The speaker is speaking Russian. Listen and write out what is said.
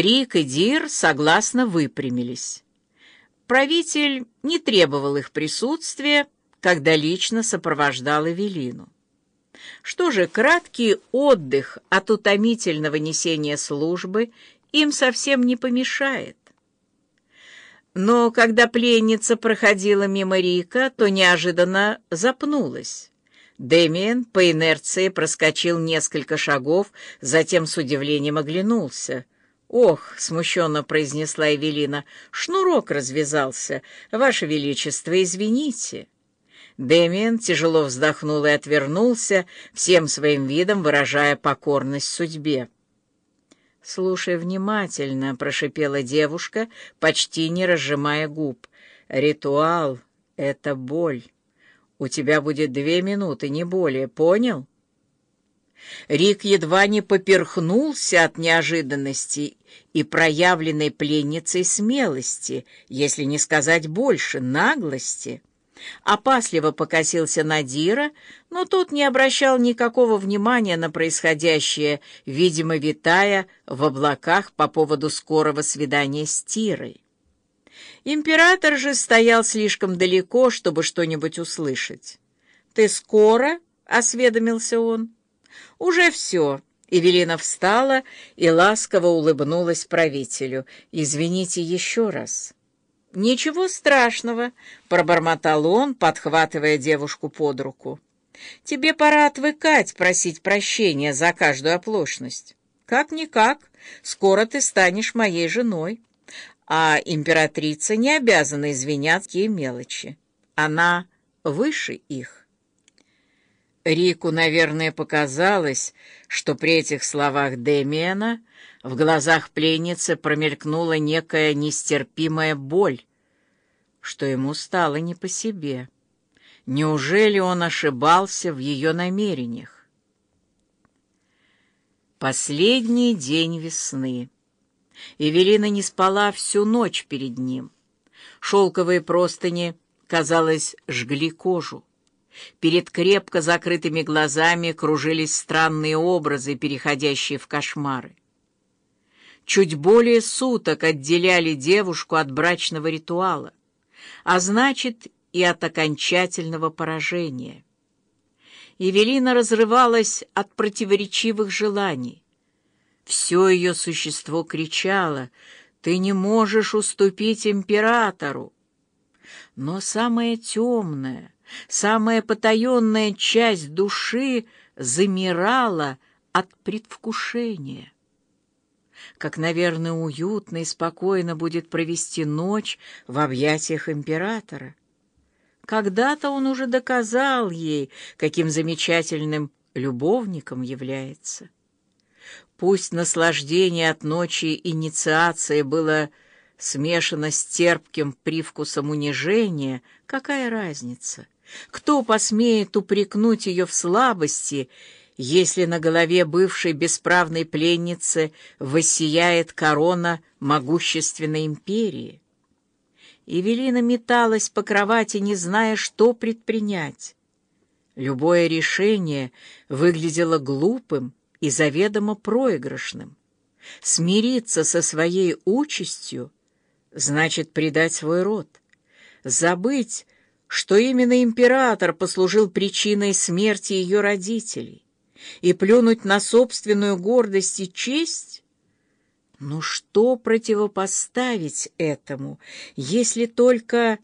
Рик и Дир согласно выпрямились. Правитель не требовал их присутствия, когда лично сопровождал Эвелину. Что же, краткий отдых от утомительного несения службы им совсем не помешает. Но когда пленница проходила мимо Рика, то неожиданно запнулась. Дэмиен по инерции проскочил несколько шагов, затем с удивлением оглянулся. «Ох!» — смущенно произнесла Эвелина. «Шнурок развязался. Ваше Величество, извините». Дэмиен тяжело вздохнул и отвернулся, всем своим видом выражая покорность судьбе. «Слушай внимательно», — прошипела девушка, почти не разжимая губ. «Ритуал — это боль. У тебя будет две минуты, не более, понял?» Рик едва не поперхнулся от неожиданности и проявленной пленницей смелости, если не сказать больше, наглости. Опасливо покосился на Дира, но тот не обращал никакого внимания на происходящее, видимо, витая в облаках по поводу скорого свидания с Тирой. Император же стоял слишком далеко, чтобы что-нибудь услышать. «Ты скоро?» — осведомился он. «Уже все». Эвелина встала и ласково улыбнулась правителю. «Извините еще раз». «Ничего страшного», — пробормотал он, подхватывая девушку под руку. «Тебе пора отвыкать просить прощения за каждую оплошность. Как-никак, скоро ты станешь моей женой, а императрица не обязана извиняться ей мелочи. Она выше их». Рику, наверное, показалось, что при этих словах Демиана в глазах пленницы промелькнула некая нестерпимая боль, что ему стало не по себе. Неужели он ошибался в ее намерениях? Последний день весны. Эвелина не спала всю ночь перед ним. Шелковые простыни, казалось, жгли кожу. Перед крепко закрытыми глазами кружились странные образы, переходящие в кошмары. Чуть более суток отделяли девушку от брачного ритуала, а значит и от окончательного поражения. Евелина разрывалась от противоречивых желаний. Все ее существо кричало «Ты не можешь уступить императору!» Но самая темная, самая потаенная часть души замирала от предвкушения как, наверное, уютно и спокойно будет провести ночь в объятиях императора. Когда-то он уже доказал ей, каким замечательным любовником является. Пусть наслаждение от ночи инициации было смешано с терпким привкусом унижения, какая разница? Кто посмеет упрекнуть ее в слабости если на голове бывшей бесправной пленницы воссияет корона могущественной империи. Евелина металась по кровати, не зная, что предпринять. Любое решение выглядело глупым и заведомо проигрышным. Смириться со своей участью значит предать свой род, забыть, что именно император послужил причиной смерти ее родителей и плюнуть на собственную гордость и честь? Но что противопоставить этому, если только